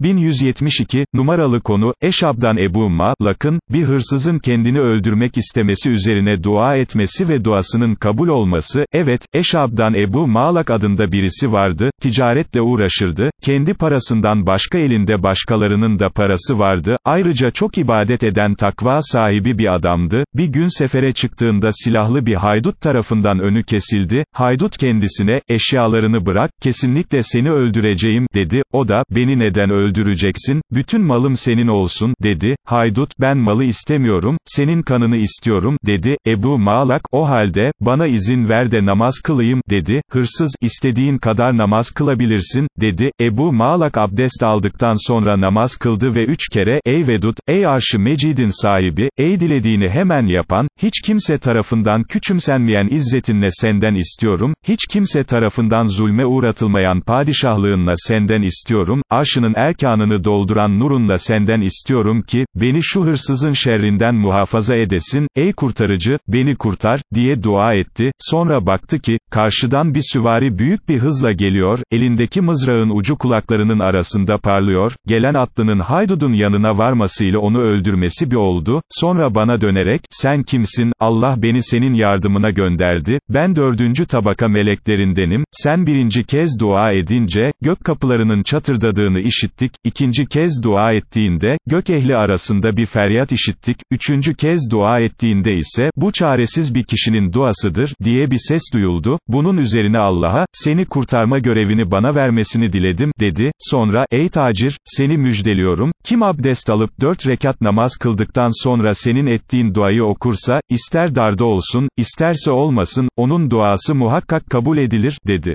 1172, numaralı konu, Eşab'dan Ebu Ma'lak'ın, bir hırsızın kendini öldürmek istemesi üzerine dua etmesi ve duasının kabul olması, evet, Eşab'dan Ebu Ma'lak adında birisi vardı, ticaretle uğraşırdı, kendi parasından başka elinde başkalarının da parası vardı, ayrıca çok ibadet eden takva sahibi bir adamdı, bir gün sefere çıktığında silahlı bir haydut tarafından önü kesildi, haydut kendisine, eşyalarını bırak, kesinlikle seni öldüreceğim, dedi, o da, beni neden öldürdün? Öldüreceksin, bütün malım senin olsun, dedi, haydut, ben malı istemiyorum, senin kanını istiyorum, dedi, Ebu Malak, o halde, bana izin ver de namaz kılayım, dedi, hırsız, istediğin kadar namaz kılabilirsin, dedi, Ebu Malak abdest aldıktan sonra namaz kıldı ve üç kere, ey Vedut, ey arşı mecidin sahibi, ey dilediğini hemen yapan, hiç kimse tarafından küçümsenmeyen izzetinle senden istiyorum, hiç kimse tarafından zulme uğratılmayan padişahlığınla senden istiyorum, arşının erk mekanını dolduran nurunla senden istiyorum ki, beni şu hırsızın şerrinden muhafaza edesin, ey kurtarıcı, beni kurtar, diye dua etti, sonra baktı ki, karşıdan bir süvari büyük bir hızla geliyor, elindeki mızrağın ucu kulaklarının arasında parlıyor, gelen atlının haydudun yanına varmasıyla onu öldürmesi bir oldu, sonra bana dönerek, sen kimsin, Allah beni senin yardımına gönderdi, ben dördüncü tabaka meleklerindenim, sen birinci kez dua edince, gök kapılarının çatırdadığını işittik, işittik, ikinci kez dua ettiğinde, gök ehli arasında bir feryat işittik, üçüncü kez dua ettiğinde ise, bu çaresiz bir kişinin duasıdır, diye bir ses duyuldu, bunun üzerine Allah'a, seni kurtarma görevini bana vermesini diledim, dedi, sonra, ey tacir, seni müjdeliyorum, kim abdest alıp dört rekat namaz kıldıktan sonra senin ettiğin duayı okursa, ister darda olsun, isterse olmasın, onun duası muhakkak kabul edilir, dedi.